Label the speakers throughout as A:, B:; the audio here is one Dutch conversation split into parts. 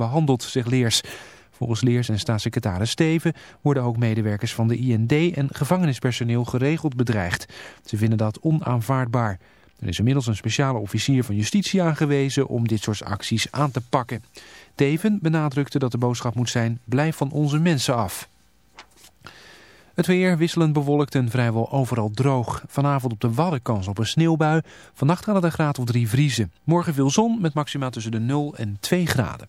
A: behandeld, zegt Leers. Volgens Leers en staatssecretaris Steven worden ook medewerkers van de IND en gevangenispersoneel geregeld bedreigd. Ze vinden dat onaanvaardbaar. Er is inmiddels een speciale officier van justitie aangewezen om dit soort acties aan te pakken. Teven benadrukte dat de boodschap moet zijn, blijf van onze mensen af. Het weer wisselend bewolkt en vrijwel overal droog. Vanavond op de Wadden kans op een sneeuwbui. Vannacht gaat het een graad of 3 vriezen. Morgen veel zon met maxima tussen de 0 en 2 graden.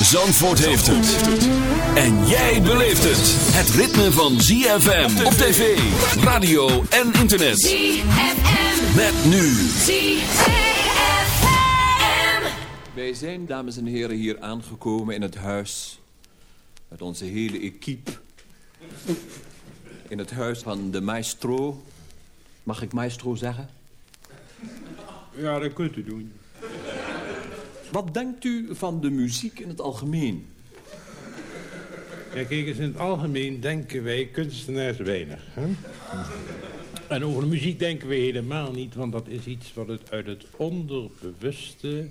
B: Zandvoort heeft het. En jij beleeft het. Het ritme van ZFM op tv, radio en internet.
C: ZFM.
B: Met nu.
C: ZFM.
D: Wij zijn, dames en heren, hier aangekomen in het huis met onze hele equipe. In het huis van de maestro. Mag ik maestro zeggen?
E: Ja, dat kunt u doen.
D: Wat denkt u van de muziek in het algemeen?
E: Ja, kijk eens, in het algemeen denken wij kunstenaars weinig. Hè? En over de muziek denken we helemaal niet, want dat is iets wat het uit het onderbewuste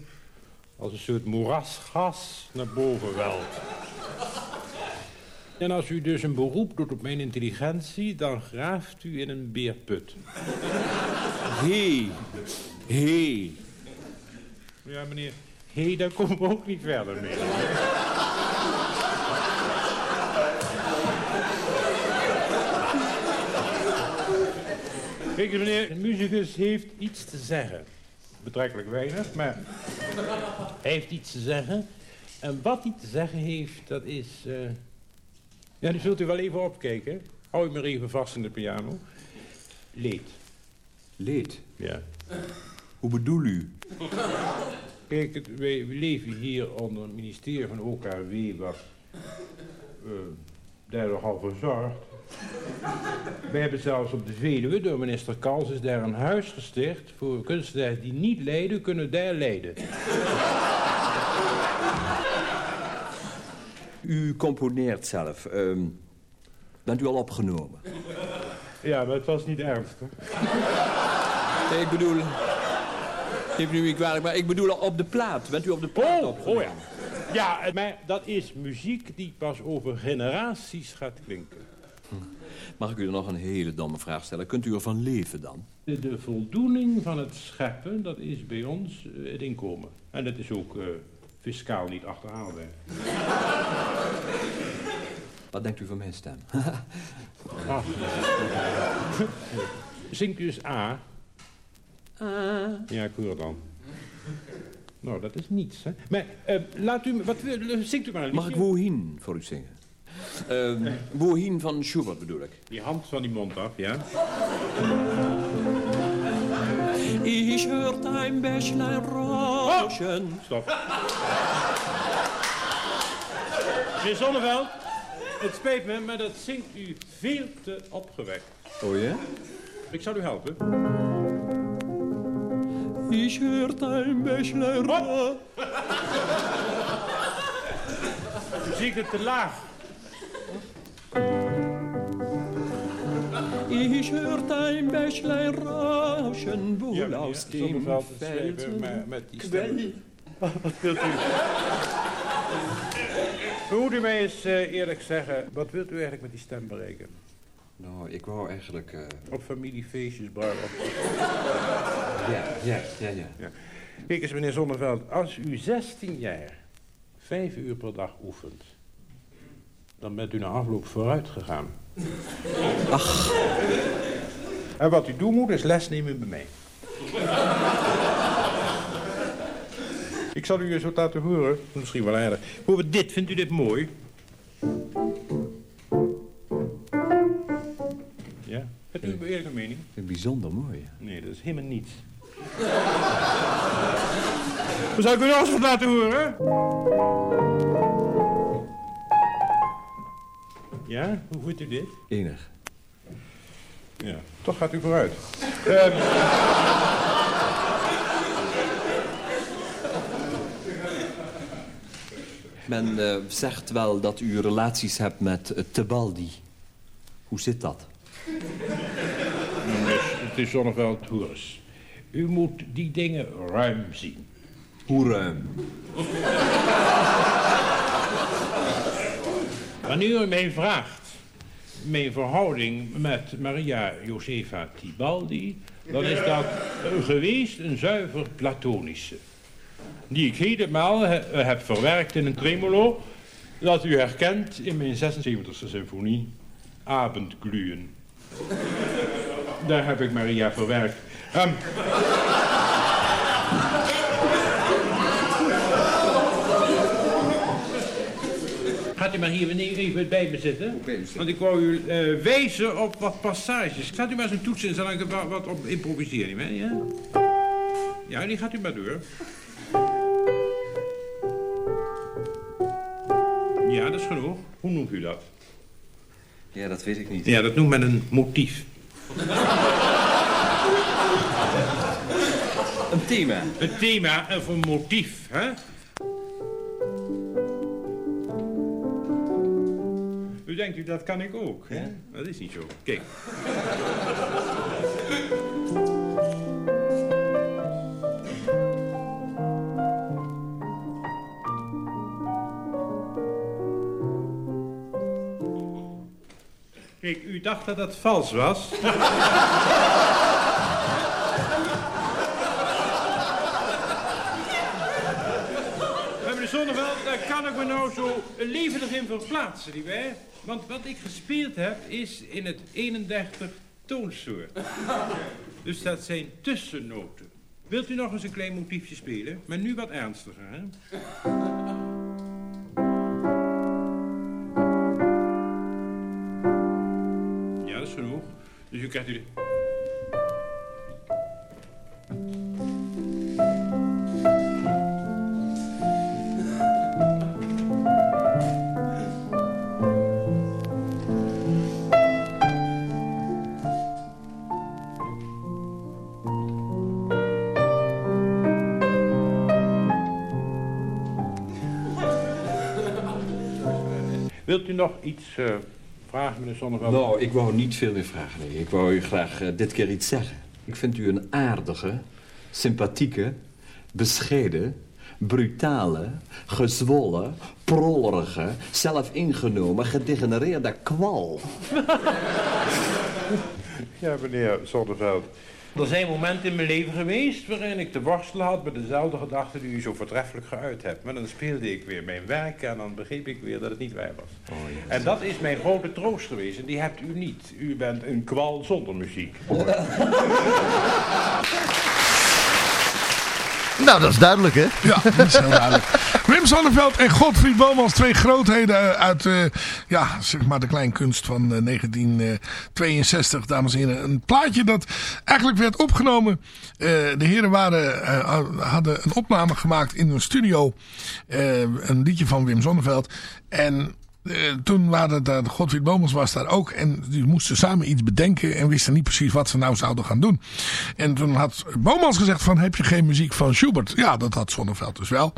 E: als een soort moerasgas naar boven welt. En als u dus een beroep doet op mijn intelligentie, dan graaft u in een beerput.
D: Hé, hé.
E: Ja, meneer, hé, hey, daar komen we ook niet verder mee. Kijk eens, meneer, een muzikus heeft iets te zeggen. Betrekkelijk weinig, maar hij heeft iets te zeggen. En wat hij te zeggen heeft, dat is... eh, Ja, nu zult u wel even opkijken. Hou je maar even vast in de piano. Leed.
D: Leed.
E: Ja.
D: Hoe bedoel u?
E: Kijk, het- wij leven hier onder het ministerie van OKW, wat eh, daar nogal voor zorgt. Wij hebben zelfs op de Veluwe, door minister Kals, is daar een huis gesticht voor kunstenaars die niet lijden, kunnen daar lijden.
D: U componeert zelf. Ehm, bent u al opgenomen?
E: Ja, maar het was niet ernstig.
D: Nee, ik bedoel... Neem me niet kwalijk, maar ik bedoel op de plaat. Bent u op de plaat
E: Oh,
D: opgenomen?
E: oh ja. Ja, maar dat is muziek die pas over generaties gaat klinken.
D: Mag ik u nog een hele domme vraag stellen? Kunt u ervan leven dan?
E: De, de voldoening van het scheppen, dat is bij ons eh, het inkomen. En dat is ook eh, fiscaal niet achterhaalbaar.
D: Wat denkt u van mijn stem?
E: Ach. Zingt u eens A? Ja, ik hoor dan. Nou, dat is niets, hè. Maar eh, laat u... me- Wat, wil- zingt u maar een
D: Mag ik? Wohin voor u zingen? Ehm Wohin van Schubert bedoel ik.
E: Die hand van die mond af, ja?
D: Ich hört ein Bächlein rauschen.
E: Stop. Meneer Zonneveld, het spijt me, maar dat zingt u veel te opgewekt.
D: Oh ja?
E: Ik zal u helpen.
D: Ich hört ein Bächlein ra-
E: Muziek het te laag.
D: Ich hört ein Bächlein rauschen wohl
E: Ja,
D: aus dem Quell.
E: stem. Wat wilt u? Moet u mij eens eh, eerlijk zeggen, wat wilt u eigenlijk met die stem bereiken?
D: Nou, ik wou eigenlijk... eh,
E: Op familiefeestjes, bruiloft.
D: ja, ja, ja, ja.
E: Kijk eens meneer Zonneveld, als u 16 jaar vijf uur per dag oefent, dan bent u na afloop vooruit gegaan. Ach. En wat u doen moet is les nemen bij mij. Ik zal u eens wat laten horen, misschien wel aardig. Bijvoorbeeld dit, vindt u dit mooi? U een eerlijke mening?
D: Ik vind het bijzonder mooi.
E: Nee, dat is helemaal niets. Dan zou ik u nog eens wat laten horen? Ja, hoe vindt u dit?
D: Enig.
E: Ja, toch gaat u vooruit. Ehm,
D: Men eh, zegt wel dat u relaties hebt met uh, Tebaldi. Hoe zit dat?
E: Dus, het is Zonneveld Hoers. U moet die dingen ruim zien.
D: Hoe ruim?
E: Wanneer u mij vraagt mijn verhouding met Maria Josefa Tibaldi, dan is dat geweest een zuiver platonische. Die ik helemaal he- heb verwerkt in een tremolo dat u herkent in mijn 76e symfonie, Abendglühen. Daar heb ik Maria verwerkt. Ehm, Gaat u maar hier meneer even bij me zitten? Want ik wou u eh, wijzen op wat passages. Gaat u maar zo'n toetsen en zal ik er wat, wat op improviseren, hè? Ja? ja, die gaat u maar door. Ja, dat is genoeg. Hoe noemt u dat?
D: Ja, dat weet ik niet.
E: Ja, dat noemt men een motief.
D: Een thema.
E: Een thema of een motief, hè? U denkt u, dat kan ik ook, hè? Dat is niet zo. Kijk. Kijk, u dacht dat dat vals was. Zonneveld, daar kan ik me nou zo levendig in verplaatsen, nietwaar? Want wat ik gespeeld heb, is in het 31 toonsoort. Dus dat zijn tussennoten. Wilt u nog eens een klein motiefje spelen? Maar nu wat ernstiger, hè? Genoeg. Dus u krijgt u... Wilt u nog iets eh, vragen, meneer Zonneveld?
D: Nou, ik wou niet veel meer vragen. Nee. Ik wou u graag eh, dit keer iets zeggen. Ik vind u een aardige, sympathieke, bescheiden, brutale, gezwollen, prollerige, zelfingenomen, gedegenereerde kwal.
E: Ja, meneer Zonneveld. Er zijn momenten in mijn leven geweest waarin ik te worstelen had met dezelfde gedachten die u zo voortreffelijk geuit hebt. Maar dan speelde ik weer mijn werk en dan begreep ik weer dat het niet waar was. En dat is mijn grote troost geweest en die hebt u niet. U bent een kwal zonder muziek.
F: Nou, dat is duidelijk, hè?
G: Ja, dat is heel duidelijk. Wim Sonneveld en Godfried Bomans, twee grootheden uit eh, ja, zeg maar de kleinkunst van eh, 1962, dames en heren. Een plaatje dat eigenlijk werd opgenomen. Eh, de heren waren, eh, hadden een opname gemaakt in een studio. eh, een liedje van Wim Sonneveld. En eh, toen waren daar, Godfried Bomans was daar ook. En die moesten samen iets bedenken. En wisten niet precies wat ze nou zouden gaan doen. En toen had Bomans gezegd van heb je geen muziek van Schubert? Ja, dat had Zonneveld dus wel.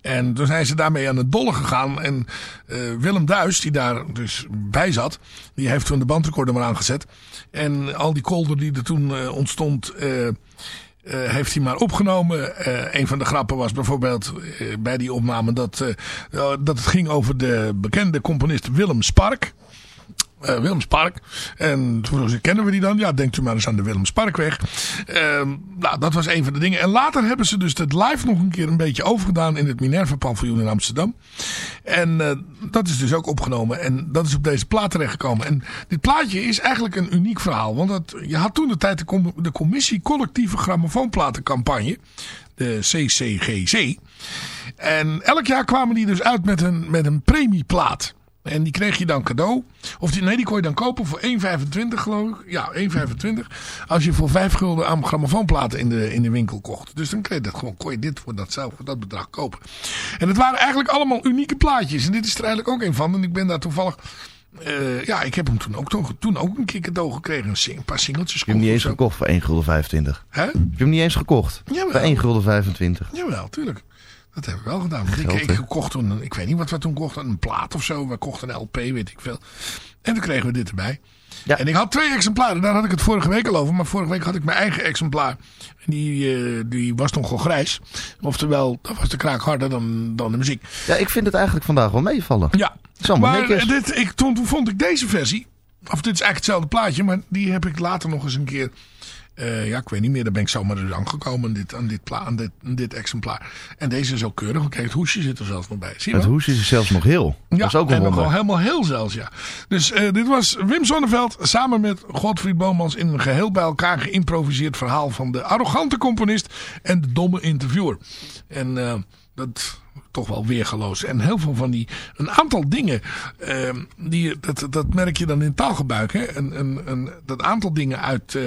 G: En toen zijn ze daarmee aan het dolle gegaan. En eh, Willem Duis, die daar dus bij zat. Die heeft toen de bandrecorder maar aangezet. En al die kolder die er toen eh, ontstond... eh, heeft hij maar opgenomen. Eh, een van de grappen was bijvoorbeeld eh, bij die opname dat, dat het ging over de bekende componist Willem Spark. Eh, Willem Spark. En toen kennen we die dan? Ja, denkt u maar eens aan de Willem Sparkweg. Ehm, nou, dat was een van de dingen. En later hebben ze dus het live nog een keer een beetje overgedaan in het Minerva paviljoen in Amsterdam. En eh, dat is dus ook opgenomen. En dat is op deze plaat terechtgekomen. En dit plaatje is eigenlijk een uniek verhaal. Want dat, je had toen de tijd de, de commissie collectieve grammofoonplatencampagne. De CCGC. En elk jaar kwamen die dus uit met een, met een premieplaat. En die kreeg je dan cadeau. Of die, nee, die kon je dan kopen voor 1,25 geloof ik. Ja, 1,25. Als je voor 5 gulden aan grammofoonplaten in de, in de winkel kocht. Dus dan kreeg je dat gewoon, kon je dit voor dat, zelf, voor dat bedrag kopen. En het waren eigenlijk allemaal unieke plaatjes. En dit is er eigenlijk ook een van. En ik ben daar toevallig... eh, ja, ik heb hem toen ook, toen, toen ook een keer cadeau gekregen. Een, sing- een paar singeltjes.
F: Heb hem niet eens
G: zo.
F: gekocht voor 1 gulden 25.
G: Hè?
F: Heb hem niet eens gekocht.
G: Jawel.
F: Voor 1 gulden 25.
G: Jawel, tuurlijk. Dat heb ik wel gedaan. Ik,
F: Geld,
G: ik kocht toen, ik weet niet wat we toen kochten, een plaat of zo. We kochten een LP, weet ik veel. En toen kregen we dit erbij.
F: Ja.
G: En ik had twee exemplaren, daar had ik het vorige week al over. Maar vorige week had ik mijn eigen exemplaar. En die, eh, die was nog gewoon grijs. Oftewel, dat was de kraak harder dan, dan de muziek.
F: Ja, ik vind het eigenlijk vandaag wel meevallen.
G: Ja, maar
F: netjes.
G: dit, ik, toen, toen vond ik deze versie. Of dit is eigenlijk hetzelfde plaatje, maar die heb ik later nog eens een keer. Eh, ja, ik weet niet meer. Daar ben ik zomaar dus aangekomen aan dit, aan, dit pla, aan, dit, aan dit exemplaar. En deze is ook keurig. Kijk, het hoesje zit er zelfs nog bij. Zie je
F: Het hoesje is zelfs nog heel. dat is ook een wonder.
G: helemaal heel zelfs, ja. Dus eh, dit was Wim Sonneveld samen met Godfried Bomans in een geheel bij elkaar geïmproviseerd verhaal van de arrogante componist en de domme interviewer. En eh, dat toch wel weergeloos. En heel veel van die, een aantal dingen, die, dat, dat merk je dan in taalgebruik. Hè? Een, een, een, dat aantal dingen uit,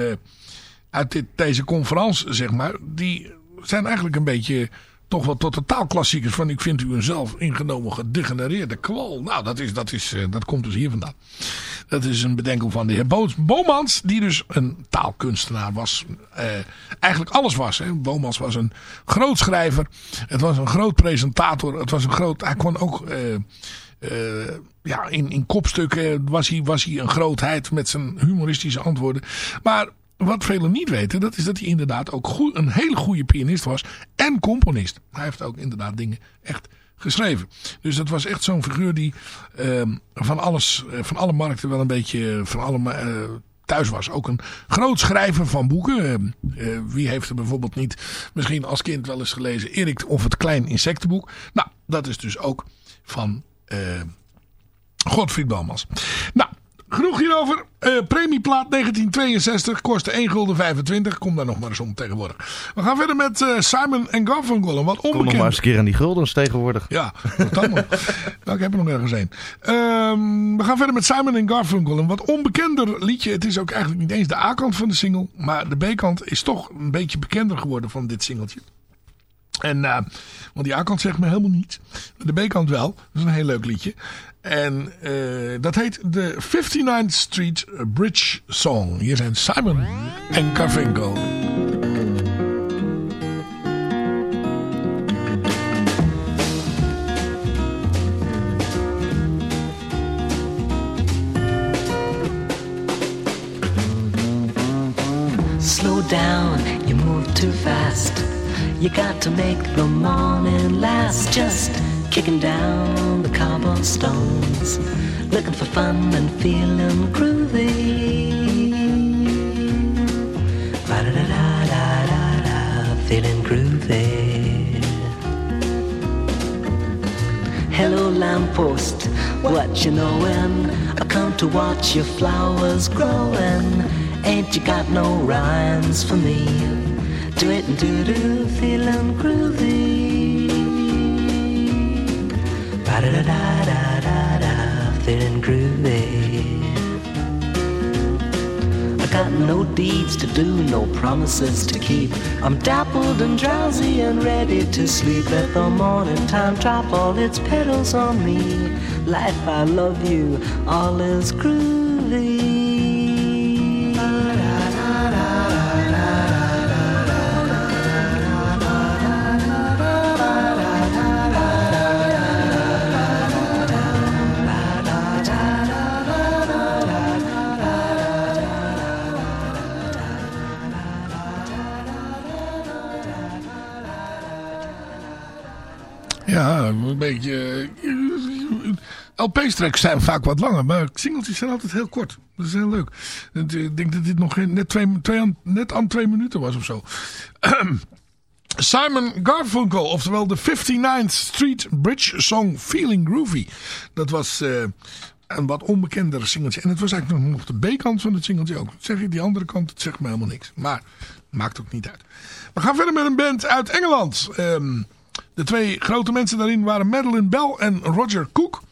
G: uit dit, deze conferentie, zeg maar, die zijn eigenlijk een beetje toch wel tot de taalklassiekers van ik vind u een zelf ingenomen gedegenereerde kwal. Nou, dat, is, dat, is, eh, dat komt dus hier vandaan. Dat is een bedenking van de heer Bo die dus een taalkunstenaar was. Eh, eigenlijk alles was. Hè. Bomans was een groot schrijver. Het was een groot presentator. Het was een groot, hij kon ook... eh, eh, ja, in, in kopstukken was hij, was hij een grootheid met zijn humoristische antwoorden. Maar wat velen niet weten, dat is dat hij inderdaad ook een hele goede pianist was en componist. Hij heeft ook inderdaad dingen echt geschreven. Dus dat was echt zo'n figuur die eh, van alles, eh, van alle markten wel een beetje eh, van alle eh, thuis was. Ook een groot schrijver van boeken. Eh, eh, wie heeft er bijvoorbeeld niet misschien als kind wel eens gelezen Erik of het Klein Insectenboek. Nou, dat is dus ook van Godfried Bomans. Nou, genoeg hierover. Eh, premieplaat 1962 kostte 1 gulden 25. Kom daar nog maar eens om tegenwoordig. We gaan verder met eh, Simon en Garfunkel. Wat
F: Kom nog
G: onbekend.
F: maar eens een keer aan die guldens tegenwoordig.
G: Ja, wat dan nog? nou, ik heb er nog ergens een. Ehm, we gaan verder met Simon en Garfunkel. Een wat onbekender liedje. Het is ook eigenlijk niet eens de A-kant van de single. Maar de B-kant is toch een beetje bekender geworden van dit singeltje. En, eh, want die A-kant zegt me helemaal niets. De B-kant wel. Dat is een heel leuk liedje. En eh, dat heet de 59th Street Bridge Song. Hier zijn Simon en Garfunkel.
H: Slow down, you move too fast. You got to make the morning last. Just kicking down the cobblestones, looking for fun and feeling groovy. Da da da da da da, feeling groovy. Hello, lamppost, what you knowin'? I come to watch your flowers growin'. Ain't you got no rhymes for me? Do it and do do, feeling groovy. Da da da da da da, feeling groovy. I got no deeds to do, no promises to keep. I'm dappled and drowsy and ready to sleep. Let the morning time drop all its petals on me. Life, I love you, all is groovy.
I: Een beetje... eh, LP-tracks zijn vaak wat langer, maar singeltjes zijn altijd heel kort. Dat is heel leuk. Eh, Ik denk dat dit nog net, twee, twee aan, net aan twee minuten was of zo. Simon Garfunkel, oftewel de 59th Street Bridge Song Feeling Groovy. Dat was eh, een wat onbekender singeltje. En het was eigenlijk nog de B-kant van het singeltje ook. Zeg je die andere kant, het zegt me helemaal niks. Maar maakt ook niet uit. We gaan verder met een band uit Engeland. Ehm, de twee grote mensen daarin waren Madeline Bell en Roger Cook.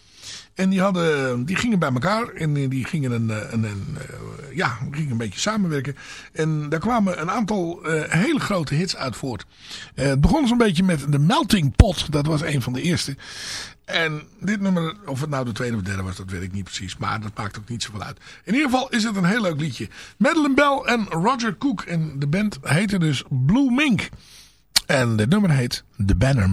I: En die, hadden, die gingen bij elkaar en die gingen een, eh, een, een, eh, ja, gingen een beetje samenwerken. En daar kwamen een aantal eh, hele grote hits uit voort. Het begon zo'n beetje met The Melting Pot. Dat was een van de eerste. En dit nummer, of het nou de tweede of derde was, dat weet ik niet precies. Maar dat maakt ook niet zoveel uit. In ieder geval is het een heel leuk liedje. Madeline Bell en Roger Cook. En de band heette dus Blue Mink. En het nummer heet The Banner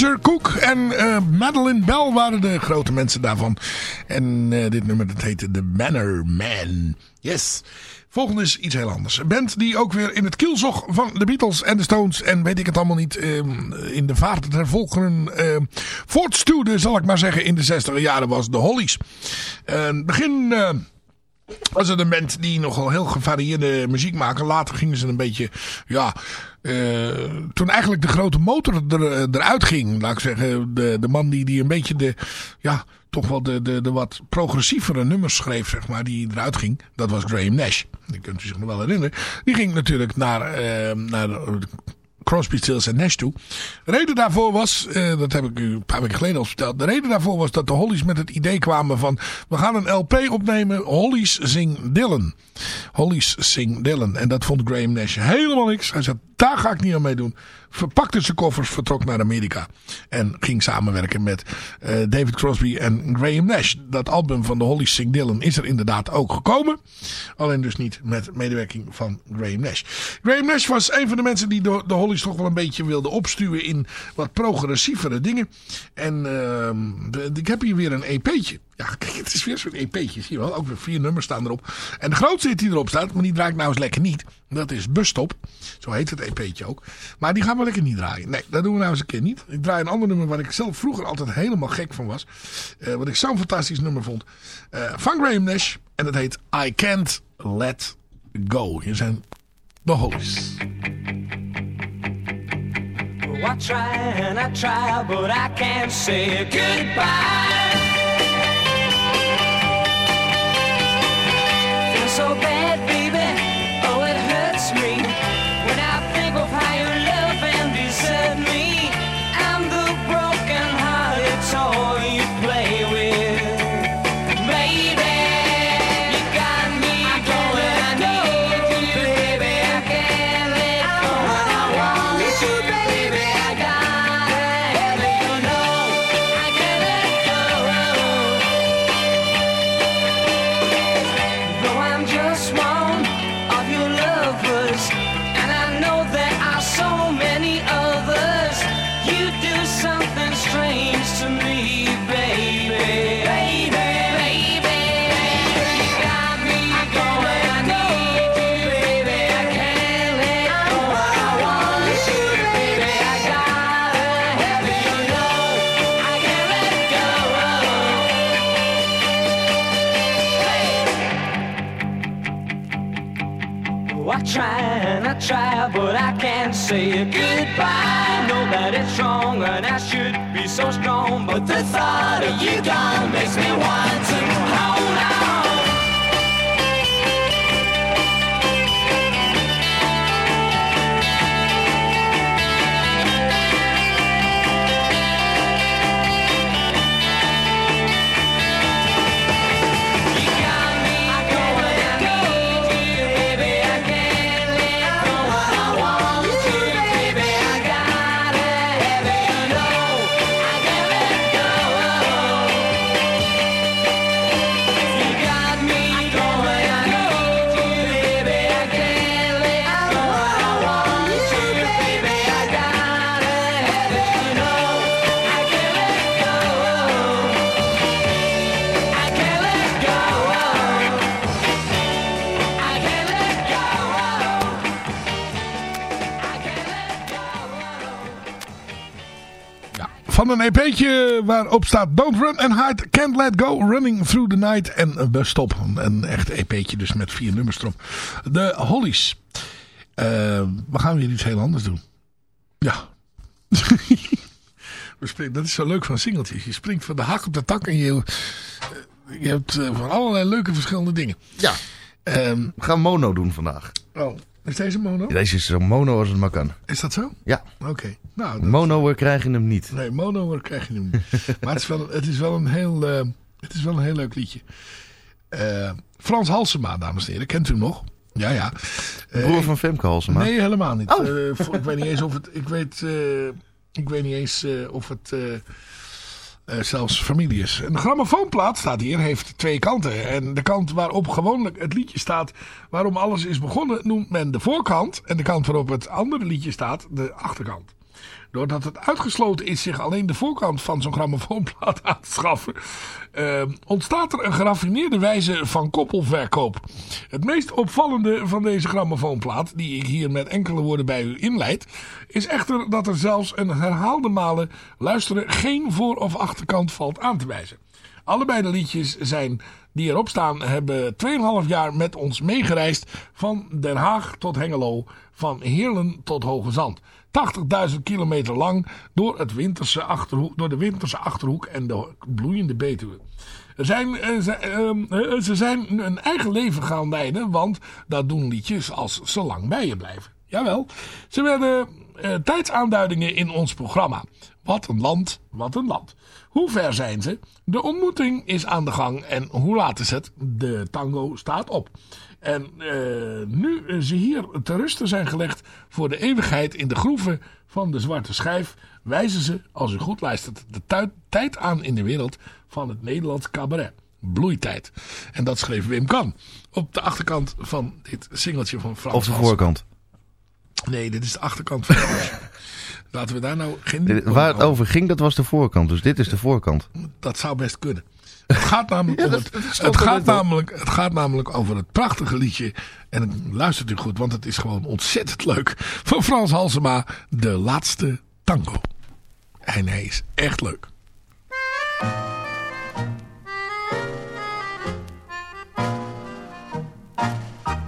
G: Roger Cook en eh, Madeline Bell waren de grote mensen daarvan. En eh, dit nummer dat heette The Manor Man. Yes. Volgende is iets heel anders. Een band die ook weer in het kielzog van de Beatles en de Stones en weet ik het allemaal niet ehm, in de vaart der volgeren ehm, voortstuwde, zal ik maar zeggen, in de 60 jaren was de Hollies. Eh, begin... eh, was het een band die nogal heel gevarieerde muziek maken. Later gingen ze een beetje, ja, eh, toen eigenlijk de grote motor er, eruit ging, laat ik zeggen, de, de man die, die een beetje de, ja, toch wel de, de, de wat progressievere nummers schreef, zeg maar, die eruit ging, dat was Graham Nash. Die kunt u zich nog wel herinneren. Die ging natuurlijk naar, eh, naar Crosby, Stills en Nash toe. De reden daarvoor was, eh, dat heb ik u een paar weken geleden al verteld. De reden daarvoor was dat de Hollies met het idee kwamen van... we gaan een LP opnemen, Hollies Sing Dylan. Hollies Sing Dylan. En dat vond Graham Nash helemaal niks. Hij zei, daar ga ik niet aan meedoen. Verpakte zijn koffers, vertrok naar Amerika. En ging samenwerken met eh, David Crosby en Graham Nash. Dat album van de Hollies Sing Dylan is er inderdaad ook gekomen. Alleen dus niet met medewerking van Graham Nash. Graham Nash was een van de mensen die de, de Hollies toch wel een beetje wilde opstuwen in wat progressievere dingen. En de- ik heb hier weer een EP'tje. Ja, kijk, het is weer zo'n EP'tje. Zie je wel, ook weer vier nummers staan erop. En de grootste die erop staat, maar die draai ik nou eens lekker niet. Dat is Busstop. Zo heet het EP'tje ook. Maar die gaan we lekker niet draaien. Nee, dat doen we nou eens een keer niet. Ik draai een ander nummer waar ik zelf vroeger altijd helemaal gek van was. Eh, wat ik zo'n fantastisch nummer vond. Eh, van Graham Nash. En dat heet I Can't Let Go. Hier zijn de Hollies.
J: Oh, I try and I try, but I can't say goodbye. So bad, I try and I try, but I can't say goodbye. I Know that it's wrong and I should be so strong, but the thought of you gone makes me want to hold
G: Van een EP'tje waarop staat Don't Run and Hide, Can't Let Go, Running Through the Night en uh, Bus Stop. Een echt EP'tje dus met vier nummers erop. De Hollies. Eh, we gaan weer iets heel anders doen. Ja. We springen- dat is zo leuk van singeltjes. Je springt van de hak op de tak en je, je hebt eh, van allerlei leuke verschillende dingen.
K: Ja.
G: Ehm,
K: We gaan mono doen vandaag.
G: oh, is deze mono?
K: Deze is zo mono als het maar kan.
G: Is dat zo?
K: Ja.
G: Oké. Nou, dat-
K: Mono eh, krijg je hem niet.
G: Nee, mono krijg je hem niet. maar het is wel, het is wel een heel, eh, het is wel een heel leuk liedje. Eh, Frans Halsema, dames en heren. Kent u hem nog? Ja, ja. Eh,
K: Broer van Femke Halsema.
G: Nee, helemaal niet.
K: Oh.
G: Eh, ik weet niet eens of het. Ik weet, eh, ik weet niet eens eh, of het. Eh, zelfs familie is. Een grammofoonplaat staat hier, heeft twee kanten. En de kant waarop gewoonlijk het liedje staat waarom alles is begonnen, noemt men de voorkant. En de kant waarop het andere liedje staat, de achterkant. Doordat het uitgesloten is zich alleen de voorkant van zo'n grammofoonplaat aan te schaffen, eh, ontstaat er een geraffineerde wijze van koppelverkoop. Het meest opvallende van deze grammofoonplaat, die ik hier met enkele woorden bij u inleid, is echter dat er zelfs een herhaalde malen luisteren geen voor- of achterkant valt aan te wijzen. Allebei de liedjes zijn, die erop staan hebben 2,5 jaar met ons meegereisd van Den Haag tot Hengelo, van Heerlen tot Hoge Zand. 80.000 kilometer lang door, het winterse achterhoek, door de winterse Achterhoek en de bloeiende Betuwe. Zijn, ze, ehm, eh, ze zijn een eigen leven gaan leiden, want dat doen liedjes als ze lang bij je blijven. Jawel, ze werden eh, tijdsaanduidingen in ons programma. Wat een land, wat een land. Hoe ver zijn ze? De ontmoeting is aan de gang en hoe laat is het? De tango staat op. En eh, nu ze hier te rusten zijn gelegd voor de eeuwigheid in de groeven van de zwarte schijf, wijzen ze, als u goed luistert, de tijd aan in de wereld van het Nederlands cabaret. Bloeitijd. En dat schreef Wim Kan op de achterkant van dit singeltje van Frans
F: Of de voorkant.
G: Nee, dit is de achterkant van Laten we daar nou geen...
F: Waar het over ging, dat was de voorkant. Dus dit is de voorkant.
G: Dat zou best kunnen. Het gaat namelijk,
F: Ja,
G: om
F: dat-
G: het,
F: dat stond
G: het, gaat namelijk, het gaat namelijk over het prachtige liedje. En luistert u goed, want het is gewoon ontzettend leuk. Van Frans Halsema, De Laatste Tango. En hij is echt leuk.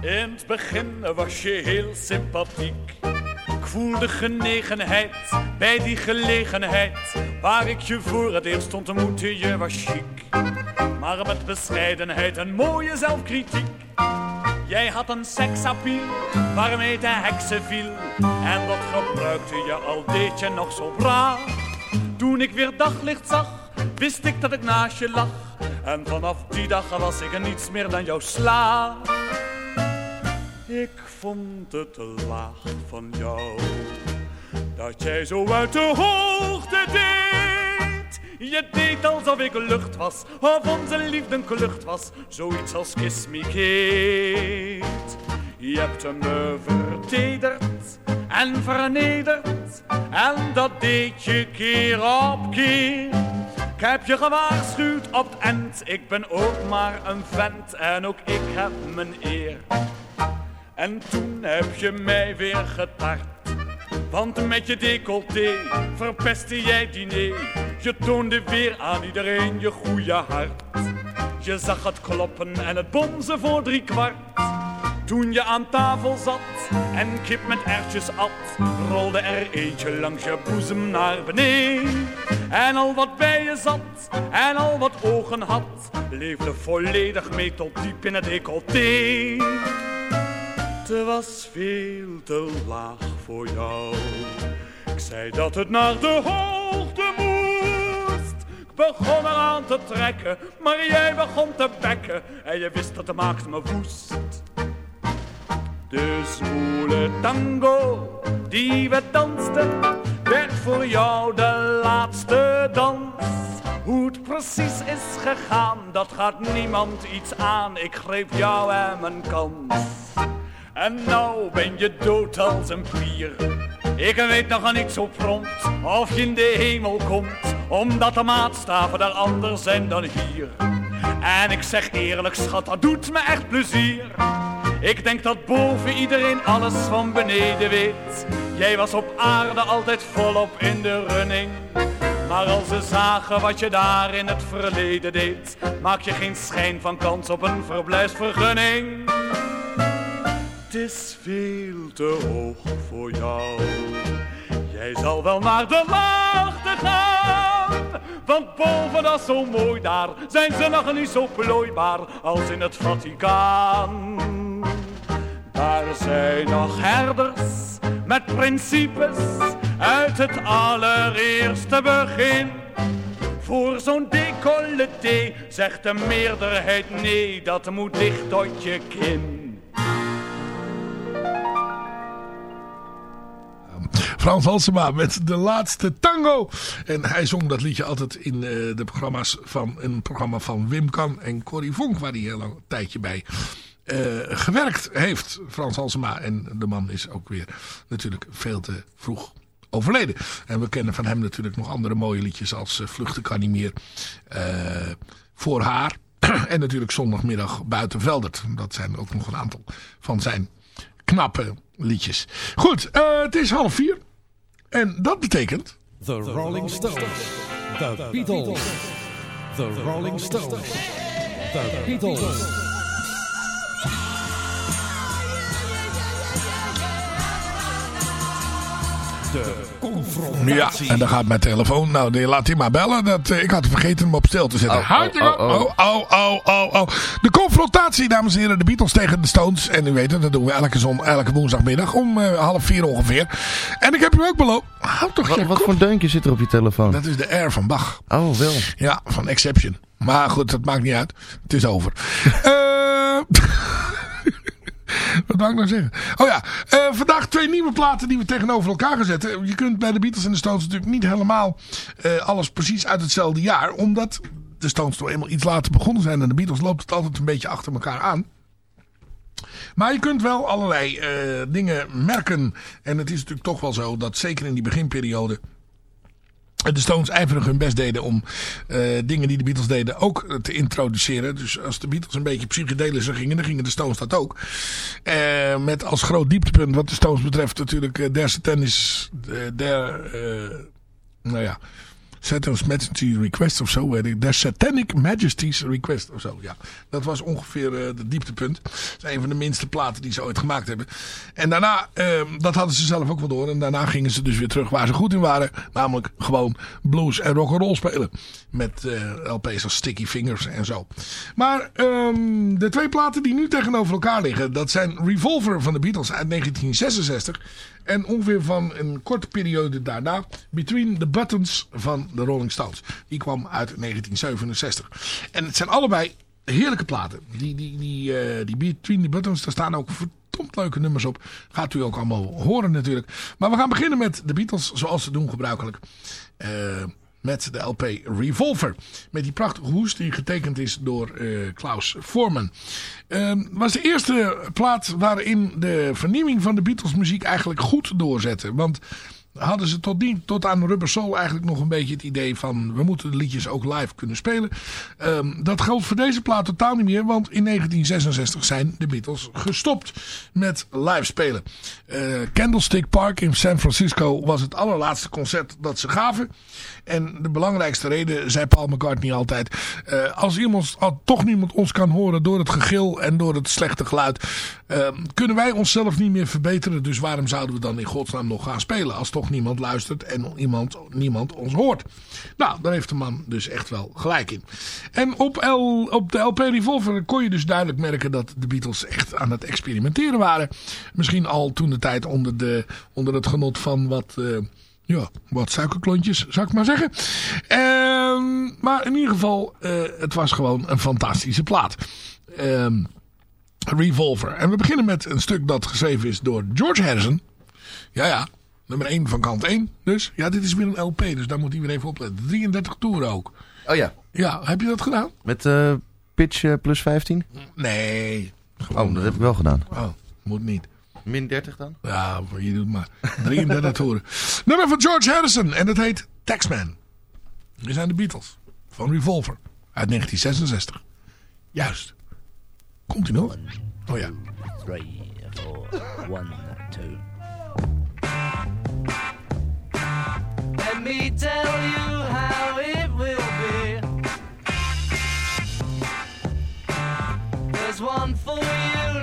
L: In het begin was je heel sympathiek. Ik voelde genegenheid bij die gelegenheid. Waar ik je voor het eerst ontmoette, je was chic. Maar met bescheidenheid en mooie zelfkritiek. Jij had een seksappeal waarmee de heksen viel. En dat gebruikte je al deed je nog zo braaf. Toen ik weer daglicht zag, wist ik dat ik naast je lag. En vanaf die dag was ik niets meer dan jouw slaaf. Ik vond het te laag van jou Dat jij zo uit de hoogte deed Je deed alsof ik lucht was Of onze liefde een klucht was Zoiets als kiss me Je hebt me vertederd en vernederd En dat deed je keer op keer ik heb je gewaarschuwd op het end, ik ben ook maar een vent en ook ik heb mijn eer. En toen heb je mij weer getart. Want met je decolleté verpestte jij diner. Je toonde weer aan iedereen je goede hart. Je zag het kloppen en het bonzen voor drie kwart. Toen je aan tafel zat en kip met erwtjes at, rolde er eentje langs je boezem naar beneden. En al wat bij je zat en al wat ogen had, leefde volledig mee tot diep in het decolleté. Het was veel te laag voor jou. Ik zei dat het naar de hoogte moest. Begon eraan te trekken, maar jij begon te bekken. En je wist dat de maakte me woest. De zwoele tango die we dansten, werd voor jou de laatste dans. Hoe het precies is gegaan, dat gaat niemand iets aan. Ik greep jou en mijn kans. En nou ben je dood als een pier. Ik weet nog niet zo prompt of je in de hemel komt, omdat de maatstaven daar anders zijn dan hier. En ik zeg eerlijk, schat, dat doet me echt plezier. Ik denk dat boven iedereen alles van beneden weet. Jij was op aarde altijd volop in de running. Maar als ze zagen wat je daar in het verleden deed, maak je geen schijn van kans op een verblijfsvergunning. Het is veel te hoog voor jou. Jij zal wel naar de gaan. Want boven dat zo mooi daar zijn ze nog niet zo plooibaar als in het Vaticaan. Daar zijn nog herders met principes uit het allereerste begin. Voor zo'n decolleté zegt de meerderheid nee, dat moet dicht tot je kin.
G: Frans Halsema met de laatste tango. En hij zong dat liedje altijd in eh, de programma's van een programma van Wim Kan en Corrie Vonk, waar hij heel lang een tijdje bij eh, gewerkt heeft. Frans Halsema. En de man is ook weer natuurlijk veel te vroeg overleden. En we kennen van hem natuurlijk nog andere mooie liedjes als eh, Vluchten kan niet meer. voor haar. en natuurlijk zondagmiddag buiten Veldert. Dat zijn ook nog een aantal van zijn knappe liedjes. Goed, het is half vier. En dat betekent...
M: The Rolling Stones. The Beatles. The Rolling Stones. The Beatles. De
G: Ja, en dan gaat mijn telefoon. Nou, die laat hij maar bellen. Dat, eh, ik had vergeten hem op stil te zetten.
K: Oh,
G: Houd
K: oh,
G: je
K: oh,
G: op. oh, oh, oh, oh, oh. De confrontatie, dames en heren. De Beatles tegen de Stones. En u weet het, dat doen we elke, zon, elke woensdagmiddag om eh, half vier ongeveer. En ik heb u ook beloofd. Houd toch
K: Wat,
G: je
K: wat
G: kop.
K: voor deuntje zit er op je telefoon?
G: Dat is de Air van Bach.
K: Oh, wel.
G: Ja, van Exception. Maar goed, dat maakt niet uit. Het is over. Eh Wat wou ik nou zeggen? Oh ja, eh, vandaag twee nieuwe platen die we tegenover elkaar gaan zetten. Je kunt bij de Beatles en de Stones natuurlijk niet helemaal eh, alles precies uit hetzelfde jaar. Omdat de Stones toch eenmaal iets later begonnen zijn. En de Beatles loopt het altijd een beetje achter elkaar aan. Maar je kunt wel allerlei eh, dingen merken. En het is natuurlijk toch wel zo dat zeker in die beginperiode de Stones ijverig hun best deden om eh, dingen die de Beatles deden ook eh, te introduceren. Dus als de Beatles een beetje psychedelischer gingen, dan gingen de Stones dat ook. Eh, met als groot dieptepunt wat de Stones betreft natuurlijk uh, Satanis, uh, Der, uh, nou ja, Satan's Majesty's Request of zo. weet ik. Der Satanic Majesty's Request of zo, ja. Dat was ongeveer uh, het dieptepunt. Dat is een van de minste platen die ze ooit gemaakt hebben. En daarna, uh, dat hadden ze zelf ook wel door. En daarna gingen ze dus weer terug waar ze goed in waren. Namelijk gewoon blues en rock'n'roll spelen. Met uh, LP's als Sticky Fingers en zo. Maar um, de twee platen die nu tegenover elkaar liggen. Dat zijn Revolver van de Beatles uit 1966. En ongeveer van een korte periode daarna Between the Buttons van de Rolling Stones. Die kwam uit 1967. En het zijn allebei heerlijke platen. Die, die, die, uh, die Between the Buttons, daar staan ook verdomd leuke nummers op. Gaat u ook allemaal horen natuurlijk. Maar we gaan beginnen met de Beatles zoals ze doen gebruikelijk. Uh, met de LP Revolver. Met die prachtige hoes die getekend is door uh, Klaus Voorman. Uh, was de eerste plaat waarin de vernieuwing van de Beatles muziek eigenlijk goed doorzette. Want hadden ze tot, die, tot aan Rubber Soul eigenlijk nog een beetje het idee van... we moeten de liedjes ook live kunnen spelen. Um, dat geldt voor deze plaat totaal niet meer... want in 1966 zijn de Beatles gestopt met live spelen. Uh, Candlestick Park in San Francisco was het allerlaatste concert dat ze gaven. En de belangrijkste reden, zei Paul McCartney altijd... Uh, als iemand, als toch niemand ons kan horen door het gegil en door het slechte geluid... Uh, kunnen wij onszelf niet meer verbeteren. Dus waarom zouden we dan in godsnaam nog gaan spelen... als toch niemand luistert en iemand, niemand ons hoort. Nou, daar heeft de man dus echt wel gelijk in. En op, L, op de LP Revolver kon je dus duidelijk merken dat de Beatles echt aan het experimenteren waren. Misschien al toen de tijd onder, de, onder het genot van wat... Uh, ja, wat suikerklontjes, zou ik maar zeggen. Um, maar in ieder geval, uh, het was gewoon een fantastische plaat. Um, Revolver. En we beginnen met een stuk dat geschreven is door George Harrison. Ja, ja. Nummer 1 van kant 1. Dus ja, dit is weer een LP. Dus daar moet hij weer even opletten. 33 toeren ook.
K: Oh ja.
G: Ja, heb je dat gedaan?
K: Met uh, pitch uh, plus 15?
G: Nee.
K: Gewoon. Oh, dat heb ik wel gedaan.
G: Oh, moet niet.
K: Min 30 dan?
G: Ja, je doet maar. 33 toeren. Nummer van George Harrison. En dat heet Taxman. We zijn de Beatles. Van Revolver. Uit 1966. Juist. Komt hij nog? Oh ja.
N: 3, 4, 1, 2.
J: Me tell you how it will be. There's one for you,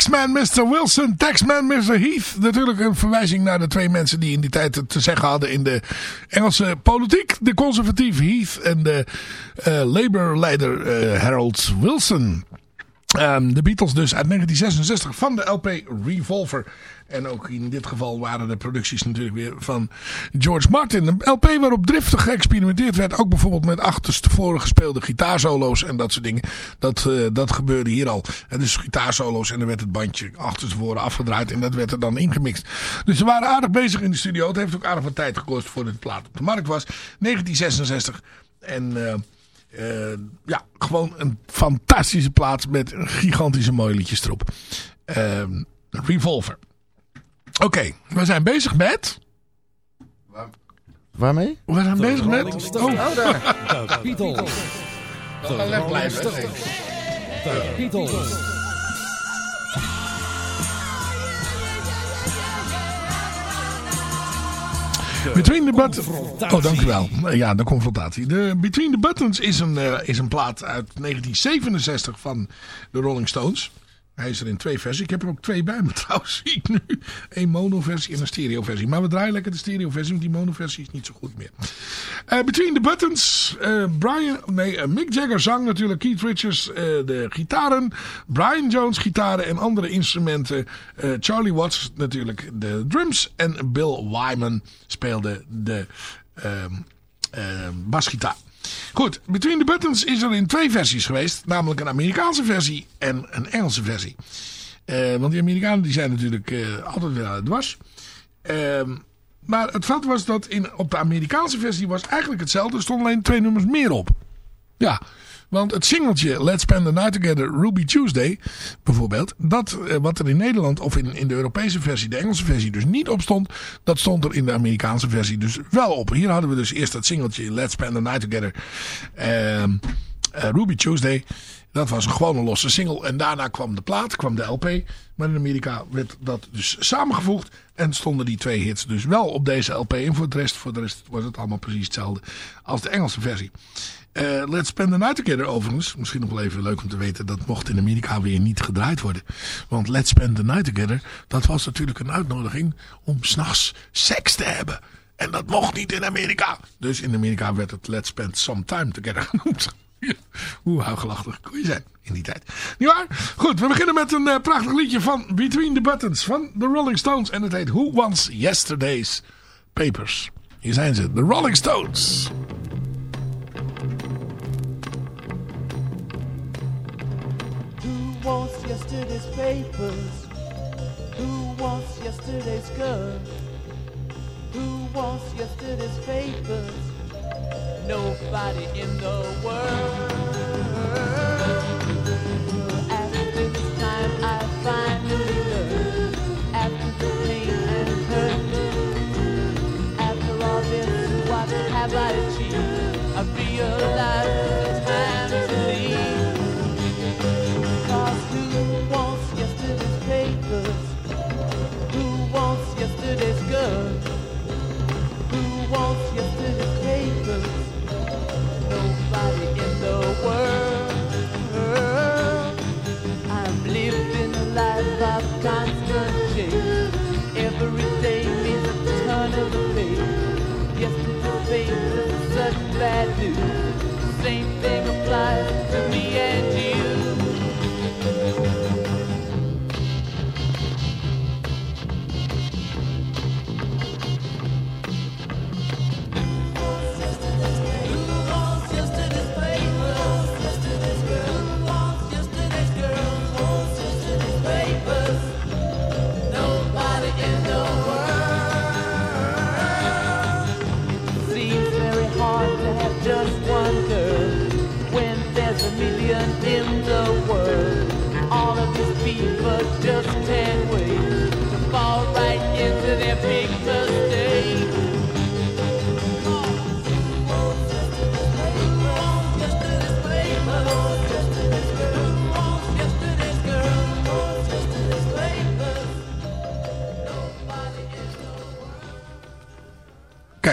G: Taxman Mr. Wilson, Taxman Mr. Heath. Natuurlijk een verwijzing naar de twee mensen die in die tijd te zeggen hadden in de Engelse politiek. De conservatief Heath en de eh Labour-leider eh, Harold Wilson. Ehm, de Beatles dus uit 1966 van de LP Revolver. En ook in dit geval waren de producties natuurlijk weer van George Martin. Een LP waarop driftig geëxperimenteerd werd. Ook bijvoorbeeld met achterstevoren gespeelde gitaarsolo's en dat soort dingen. Dat, eh, dat gebeurde hier al. En dus gitaarsolo's en dan werd het bandje achterstevoren afgedraaid. En dat werd er dan ingemixt. Dus ze waren aardig bezig in de studio. Het heeft ook aardig wat tijd gekost voordat de plaat op de markt was. 1966. En... eh, ja, gewoon een fantastische plaats met gigantische mooie liedjes erop. Ehm, Revolver. Oké, we zijn bezig met...
F: Waarmee?
G: We zijn bezig met...
K: Stones.
G: Oh,
K: daar. Beatles.
G: Blijven,
K: Beatles.
G: Between the Buttons. Oh, dank u wel. Ja, de confrontatie. De Between the Buttons is een, eh, is een plaat uit 1967 van de Rolling Stones. Hij is er in twee versies. Ik heb er ook twee bij me trouwens, zie ik nu. Een monoversie en een stereoversie. Maar we draaien lekker de stereoversie, want die monoversie is niet zo goed meer. Eh, Between the Buttons. eh, Brian, nee, eh, Mick Jagger zang natuurlijk. Keith Richards de gitaren. Brian Jones gitaren en andere instrumenten. Charlie Watts natuurlijk de drums. En Bill Wyman speelde de ehm, ehm, basgitaar. Goed, Between the Buttons is er in twee versies geweest. Namelijk een Amerikaanse versie en een Engelse versie. Eh, want die Amerikanen die zijn natuurlijk eh, altijd aan het dwars. Ehm, maar het feit was dat in, op de Amerikaanse versie was eigenlijk hetzelfde. Er stonden alleen twee nummers meer op. Ja, want het singeltje Let's Spend the Night Together Ruby Tuesday bijvoorbeeld. Dat eh, wat er in Nederland of in, in de Europese versie, de Engelse versie dus niet op stond. Dat stond er in de Amerikaanse versie dus wel op. Hier hadden we dus eerst dat singeltje Let's Spend the Night Together ehm, eh, Ruby Tuesday. Dat was een losse single. En daarna kwam de plaat, kwam de LP. Maar in Amerika werd dat dus samengevoegd. En stonden die twee hits dus wel op deze LP. En voor de rest, voor de rest was het allemaal precies hetzelfde als de Engelse versie. Eh, Let's Spend the Night Together overigens. Misschien nog wel even leuk om te weten. Dat mocht in Amerika weer niet gedraaid worden. Want Let's Spend the Night Together. Dat was natuurlijk een uitnodiging om s'nachts seks te hebben. En dat mocht niet in Amerika. Dus in Amerika werd het Let's Spend Some Time Together genoemd. Hoe huigelachtig kon je zijn in die tijd. Niet waar? Goed, we beginnen met een eh, prachtig liedje van Between the Buttons van de Rolling Stones. En het heet Who Wants Yesterday's Papers. Hier zijn ze, de Rolling Stones.
J: Wants yesterday's papers? Who wants yesterday's girl? Who wants yesterday's papers? Nobody in the world. After this time, I finally learned. After the pain and hurt. After all this, what have I achieved? I realize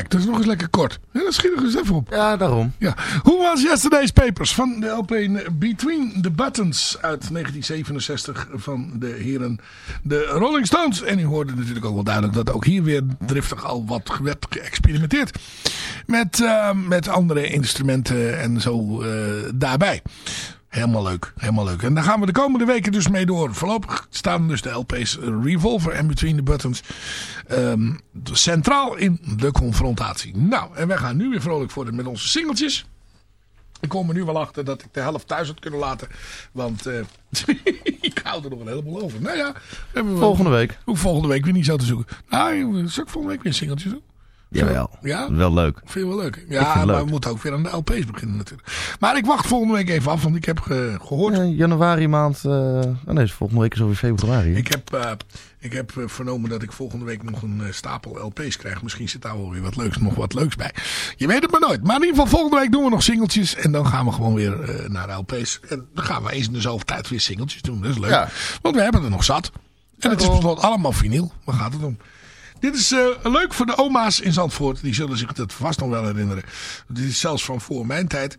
G: Kijk, dat is nog eens lekker kort. Ja, dat schiet nog eens even op.
F: Ja, daarom.
G: Ja. Hoe was Yesterday's Papers van de LP Between the Buttons uit 1967 van de heren de Rolling Stones. En u hoorde natuurlijk ook wel duidelijk dat ook hier weer driftig al wat werd geëxperimenteerd met, eh, met andere instrumenten en zo eh, daarbij. Helemaal leuk, helemaal leuk. En daar gaan we de komende weken dus mee door. Voorlopig staan dus de LP's Revolver en Between the Buttons ehm, centraal in de confrontatie. Nou, en wij gaan nu weer vrolijk voor met onze singeltjes. Ik kom er nu wel achter dat ik de helft thuis had kunnen laten. Want eh, ik hou er nog een heleboel over. Nou ja. we-
F: Volgende week.
G: Hoef volgende week weer niet zo te zoeken. Nou, zal ik volgende week weer een singeltje doen?
F: Jawel.
G: Ja?
F: Wel leuk.
G: Vind je wel leuk? Ja, maar
F: leuk.
G: we moeten ook weer aan de LP's beginnen natuurlijk. Maar ik wacht volgende week even af, want ik heb eh, gehoord...
F: Ja, januari maand. eh oh nee, volgende week is alweer februari. hè?
G: Ik heb, eh, ik heb vernomen dat ik volgende week nog een stapel LP's krijg. Misschien zit daar wel weer wat leuks, nog wat leuks bij. Je weet het maar nooit. Maar in ieder geval volgende week doen we nog singeltjes. En dan gaan we gewoon weer naar de LP's. En dan gaan we eens in de zoveel tijd weer singeltjes doen. Dat is leuk.
F: Ja.
G: Want we hebben er nog zat. En het is bijvoorbeeld allemaal vinyl. Waar gaat het om? Dit is eh, leuk voor de oma's in Zandvoort. Die zullen zich dat vast nog wel herinneren. Dit is zelfs van voor mijn tijd.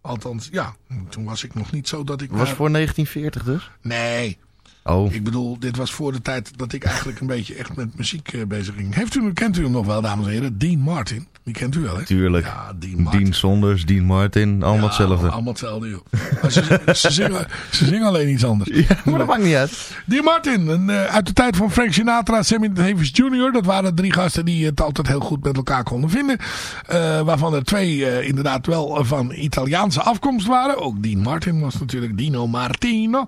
G: Althans, ja. Toen was ik nog niet zo dat ik...
F: Was
G: naar-
F: voor 1940 dus?
G: Nee.
F: Oh.
G: Ik bedoel, dit was voor de tijd dat ik eigenlijk een beetje echt met muziek eh, bezig ging. Heeft u, kent u hem nog wel, dames en heren? Dean Martin. Die kent u wel, hè?
F: Tuurlijk.
G: Ja, Dean Martin.
F: Dean Saunders, Dean Martin, allemaal hetzelfde.
G: Allemaal hetzelfde, joh. Maar ze, ze, zingen, ze zingen alleen iets anders.
F: maar dat maakt niet uit.
G: Dean Martin, een, eh, uit de tijd van Frank Sinatra, Sammy Davis Jr. Dat waren drie gasten die het altijd heel goed met elkaar konden vinden. Eh, waarvan er twee inderdaad wel van Italiaanse afkomst waren. Ook Dean Martin was natuurlijk Dino Martino.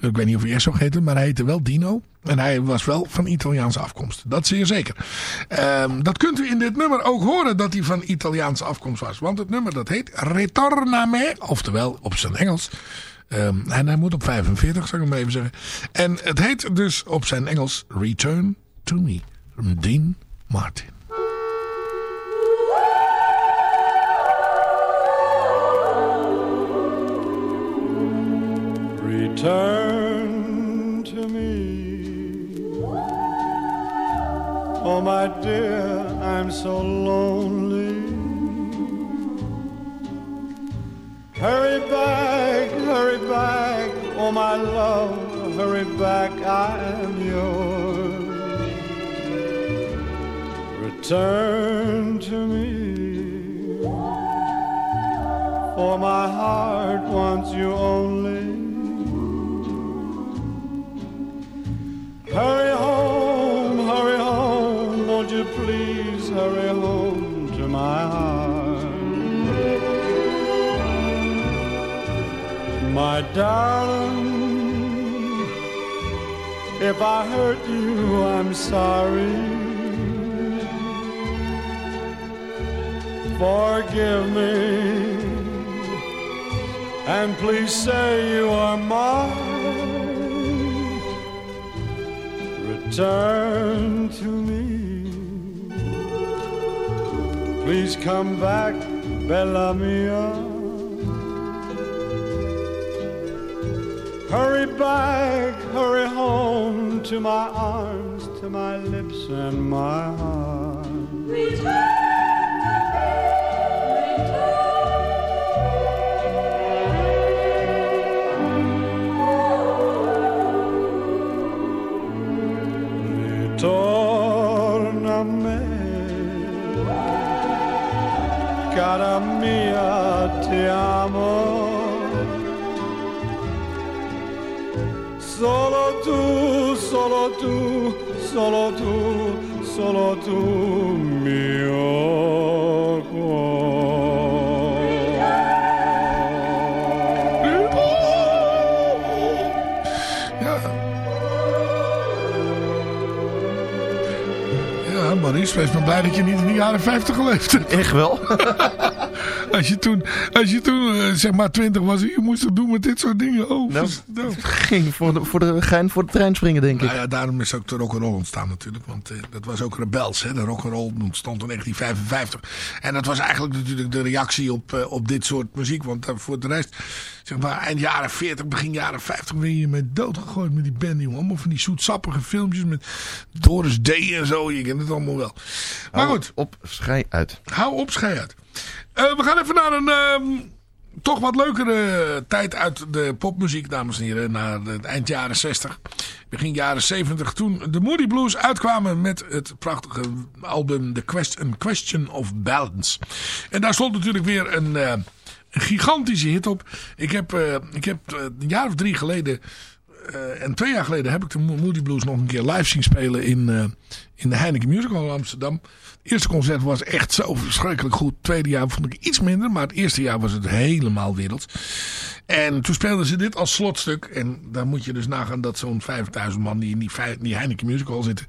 G: Ik weet niet of hij echt zo maar hij heette wel Dino. En hij was wel van Italiaanse afkomst. Dat zeer zeker. Ehm, dat kunt u in dit nummer ook horen dat hij van Italiaanse afkomst was. Want het nummer dat heet Ritorna me. Oftewel op zijn Engels. Ehm, en hij moet op 45, zou ik maar even zeggen. En het heet dus op zijn Engels Return to Me. Dean Martin.
O: Solo tu, solo tu, solo tu, solo tu, mio
G: Ja. Ja, Maurice, wees maar blij dat je niet in de jaren 50 geleefd hebt.
F: Echt wel?
G: Als je toen, als je toen eh, zeg maar 20 was, je moest het doen met dit soort dingen. Oh,
F: Nou,
G: verdomme.
F: ging voor de, voor de gein voor de trein springen, denk ik.
G: Nou ja, daarom is ook de rock'n'roll ontstaan natuurlijk. Want eh, dat was ook rebels. Hè? De rock'n'roll ontstond in 1955. En dat was eigenlijk natuurlijk de reactie op, eh, op dit soort muziek. Want eh, voor de rest, zeg maar eind jaren 40, begin jaren 50... ben je met dood gegooid met die band. jongen. Allemaal van die zoetsappige filmpjes met Doris D en zo. Je kent het allemaal wel. Maar
F: Hou
G: goed,
F: Op, schei uit.
G: hou op, schei uit. Eh, we gaan even naar een... ehm, toch wat leukere tijd uit de popmuziek, dames en heren. Naar het eind jaren 60, begin jaren 70. Toen de Moody Blues uitkwamen met het prachtige album The Question, Question of Balance. En daar stond natuurlijk weer een, eh, gigantische hit op. Ik heb, eh, ik heb een jaar of drie geleden... eh, en twee jaar geleden heb ik de Mo- Moody Blues nog een keer live zien spelen in, eh, in de Heineken Musical in Amsterdam. Het eerste concert was echt zo verschrikkelijk goed. Het tweede jaar vond ik iets minder, maar het eerste jaar was het helemaal werelds. En toen speelden ze dit als slotstuk. En daar moet je dus nagaan dat zo'n 5000 man die in die, die Heineken Musical zitten...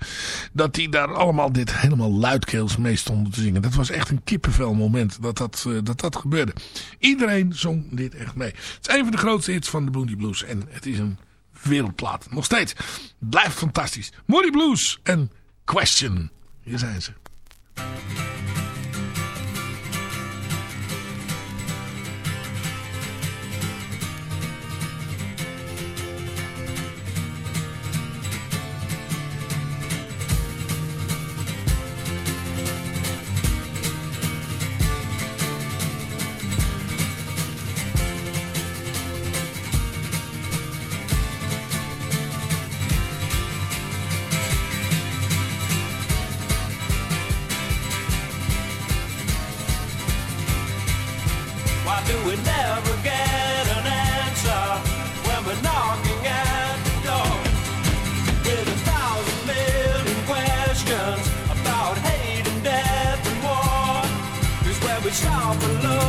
G: dat die daar allemaal dit helemaal luidkeels mee stonden te zingen. Dat was echt een kippenvel moment dat dat, eh, dat, dat gebeurde. Iedereen zong dit echt mee. Het is een van de grootste hits van de Moody Blues. En het is een wereldplaat. Nog steeds. Blijft fantastisch. Moody Blues en Question. Hier zijn ze.
P: When we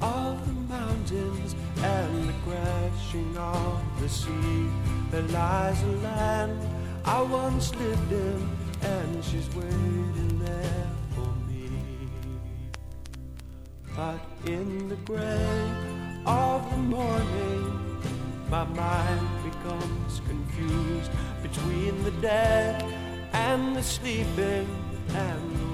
P: of the mountains and the crashing of the sea. There lies a land I once lived in, and she's waiting there for me. But in the gray of the morning, my mind becomes confused between the dead and the sleeping and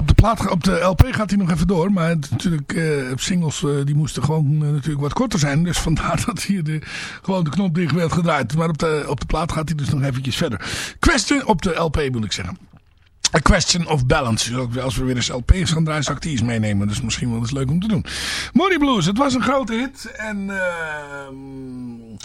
G: op de, plaat, op de LP gaat hij nog even door. Maar natuurlijk, eh, singles eh, die moesten gewoon eh, natuurlijk wat korter zijn. Dus vandaar dat hier de, gewoon de knop dicht werd gedraaid. Maar op de, op de plaat gaat hij dus nog eventjes verder. Question op de LP moet ik zeggen. A Question of Balance. Dus Als we weer eens LP's gaan draaien, zou ik die eens meenemen. Is misschien wel eens leuk om te doen. Moody Blues, het was een grote hit. En ehm,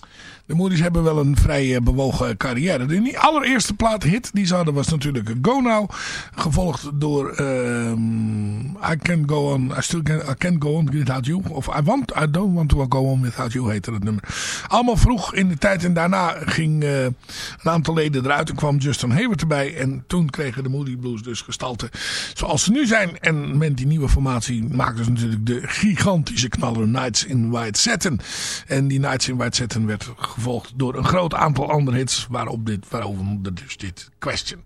G: de Moody's hebben wel een vrij eh, bewogen carrière. De allereerste plaat hit die ze hadden was natuurlijk Go Now. Gevolgd door ehm, I Can Go On, I Still can, I Can't Go On Without You. Of I, want, I Don't Want To Go On Without You heette het nummer. Allemaal vroeg in de tijd. En daarna ging eh, een aantal leden eruit en kwam Justin Hayward erbij. En toen kregen de Moody Blues dus gestalte zoals ze nu zijn. En met die nieuwe formatie maakten ze natuurlijk de gigantische knaller Nights in White Satin. En die Nights in White Satin werd gevolgd door een groot aantal andere hits. Waarop dit, waarover dus dit question.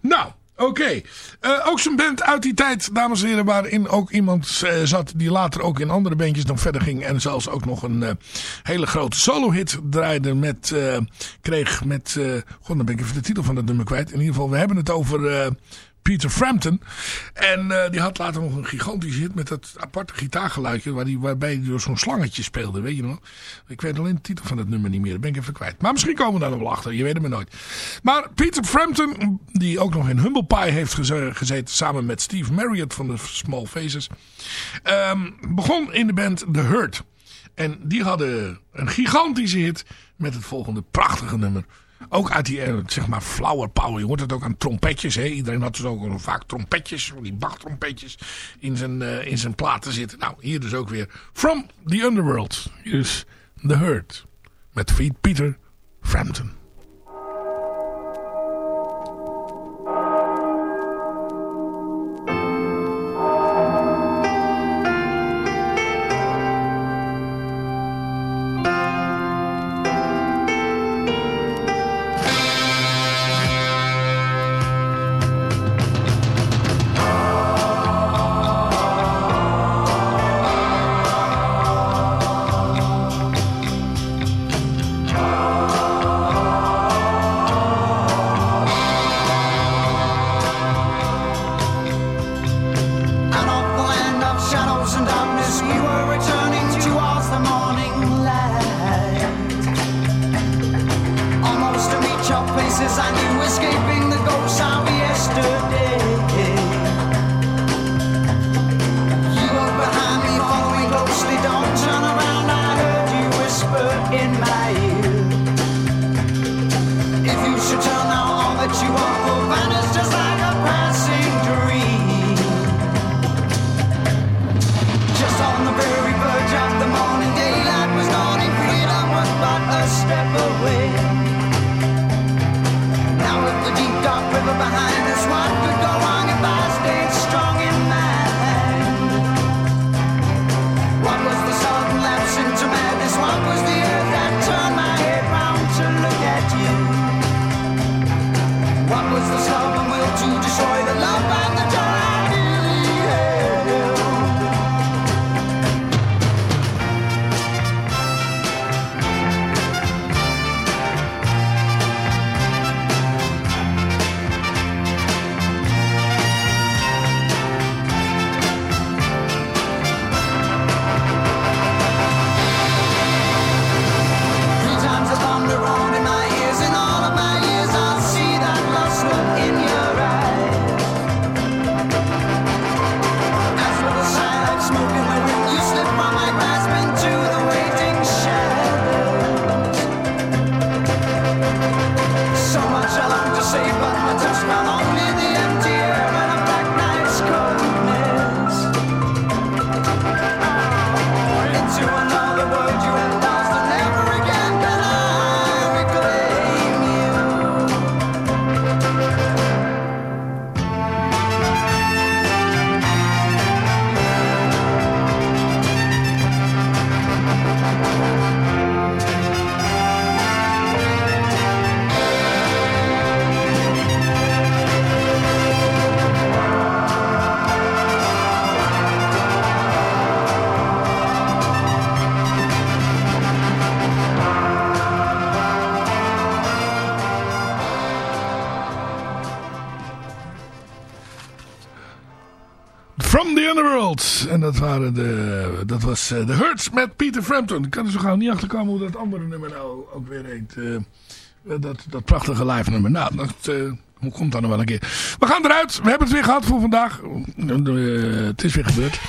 G: Nou, oké. Eh, ook zo'n band uit die tijd, dames en heren, waarin ook iemand eh, zat die later ook in andere bandjes nog verder ging. En zelfs ook nog een eh, hele grote solo hit draaide met, kreeg met, god dan ben ik even de titel van het nummer kwijt. In ieder geval, we hebben het over Peter Frampton. En eh, die had later nog een gigantische hit met dat aparte gitaargeluidje waar die, waarbij hij door zo'n slangetje speelde, weet je nog? Ik weet alleen de titel van het nummer niet meer, dat ben ik even kwijt. Maar misschien komen we daar nog wel achter, je weet het maar nooit. Maar Peter Frampton, die ook nog in Humble Pie heeft geze- gezeten samen met Steve Marriott van de Small Faces, ehm, begon in de band The Hurt. En die hadden een gigantische hit met het volgende prachtige nummer. Ook uit die, eh, zeg maar, flower power. Je hoort het ook aan trompetjes. Hè? Iedereen had dus ook vaak trompetjes, die bachtrompetjes in zijn, eh, in zijn platen zitten. Nou, hier dus ook weer From the Underworld. Is The Hurt. Met Peter Frampton. design dat, waren de, dat was uh, The Hurts met Peter Frampton. Ik kan er zo gauw niet achterkomen hoe dat andere nummer nou ook weer heet. Uh, dat, dat prachtige live nummer. Nou, dat uh, komt dan nog wel een keer. We gaan eruit. We hebben het weer gehad voor vandaag. het is weer gebeurd.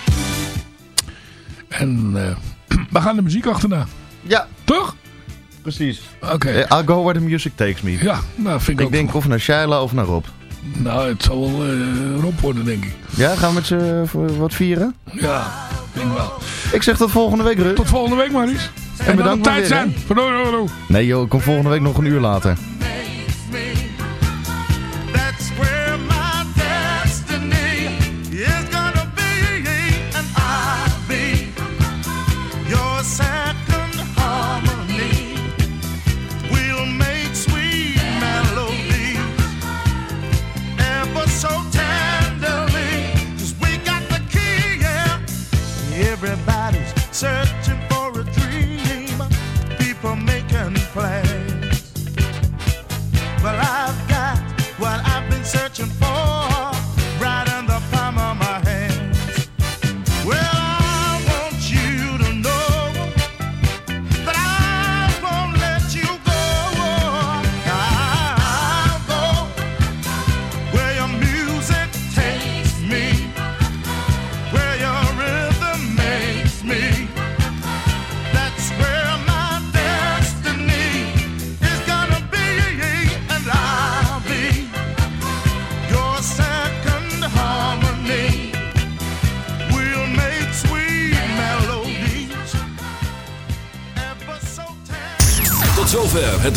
G: En we gaan de muziek achterna.
F: Ja.
G: Toch?
F: Precies.
G: Oké. Okay.
F: I'll go where the music takes me.
G: Ja, nou vind ik,
F: ik
G: ook
F: denk of naar Shaila of naar Rob.
G: Nou, het zal wel uh, Rob worden, denk ik.
F: Ja, gaan we met z'n wat vieren?
G: Ja, denk wel.
F: Ik zeg tot volgende week, Rut.
G: Tot volgende week, Maurice. En,
F: en bedankt
G: tijd weer, zijn. Verdorie,
F: Nee joh, ik kom volgende week nog een uur later.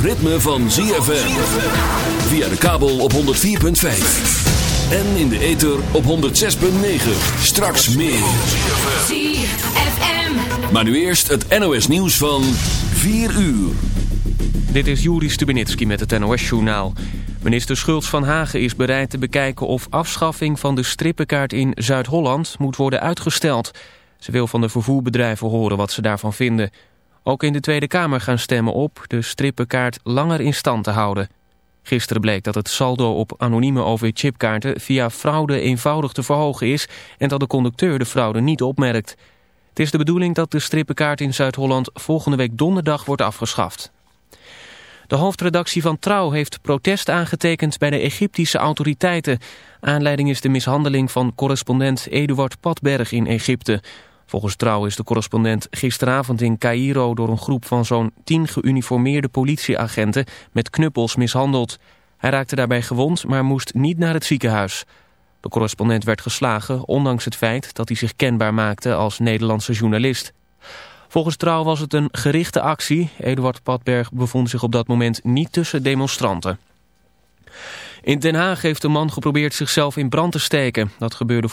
B: Het ritme van ZFM. Via de kabel op 104.5. En in de ether op 106.9. Straks meer.
Q: ZFM.
B: Maar nu eerst het NOS nieuws van 4 uur.
R: Dit is Juri Stubenitski met het NOS-journaal. Minister Schultz van Hagen is bereid te bekijken of afschaffing van de strippenkaart in Zuid-Holland moet worden uitgesteld. Ze wil van de vervoerbedrijven horen wat ze daarvan vinden. Ook in de Tweede Kamer gaan stemmen op de strippenkaart langer in stand te houden. Gisteren bleek dat het saldo op anonieme OV-chipkaarten via fraude eenvoudig te verhogen is... en dat de conducteur de fraude niet opmerkt. Het is de bedoeling dat de strippenkaart in Zuid-Holland volgende week donderdag wordt afgeschaft. De hoofdredactie van Trouw heeft protest aangetekend bij de Egyptische autoriteiten. Aanleiding is de mishandeling van correspondent Eduard Patberg in Egypte. Volgens Trouw is de correspondent gisteravond in Cairo door een groep van zo'n tien geuniformeerde politieagenten met knuppels mishandeld. Hij raakte daarbij gewond, maar moest niet naar het ziekenhuis. De correspondent werd geslagen, ondanks het feit dat hij zich kenbaar maakte als Nederlandse journalist. Volgens Trouw was het een gerichte actie. Eduard Patberg bevond zich op dat moment niet tussen demonstranten. In Den Haag heeft een man geprobeerd zichzelf in brand te steken. Dat gebeurde